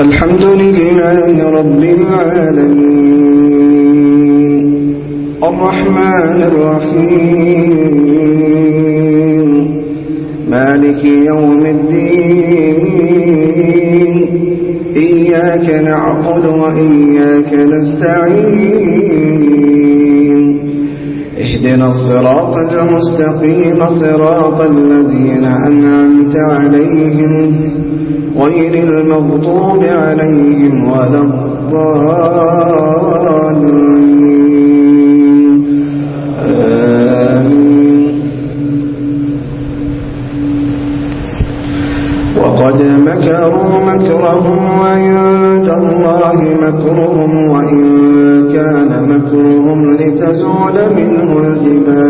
الحمد لله رب العالمين الرحمن الرحيم مالك يوم الدين إياك نعقد وإياك نستعين اهدنا الصراط المستقيم صراط الذين أنعمت عليهم غير المغضوب عليهم ولا الضالين. آمين. وقد مكروا مكرهم وعند الله مكرهم وإن كان مكرهم لتزول منه الجبال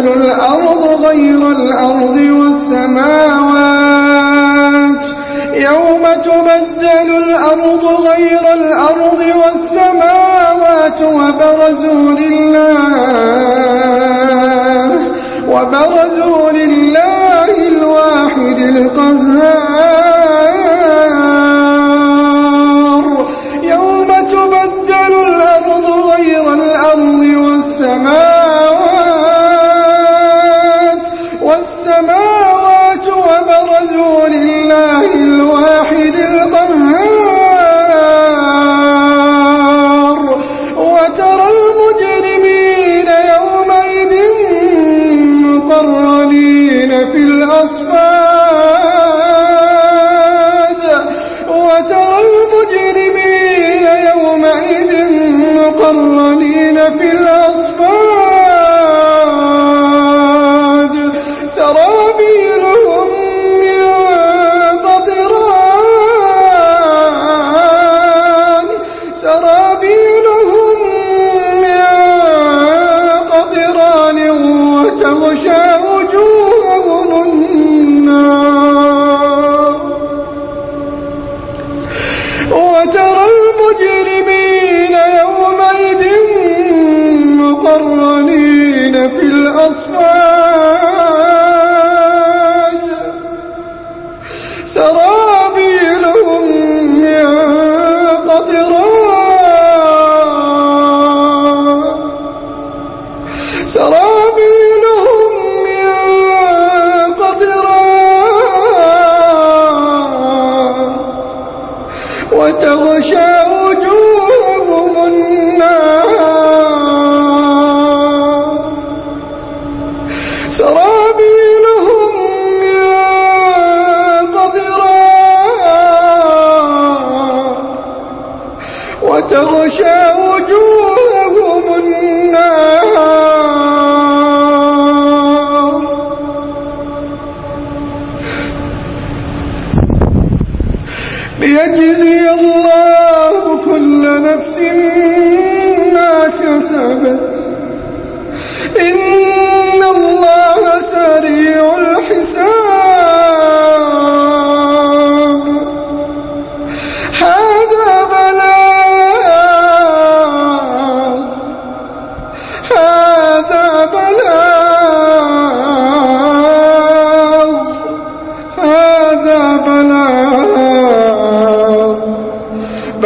تزال الأرض غير الأرض والسماوات. يوم تبدل الأرض غير الأرض والسماوات وبرزوا لله المجرمين يومئذ مقرنين في الأصفاد سرابيلهم من قطران. سرابيلهم من قطران وتغشان وتغشى وجوههم النار. وتغشى وجوههم النار. بيجزي كل نفس ما كسبت. إن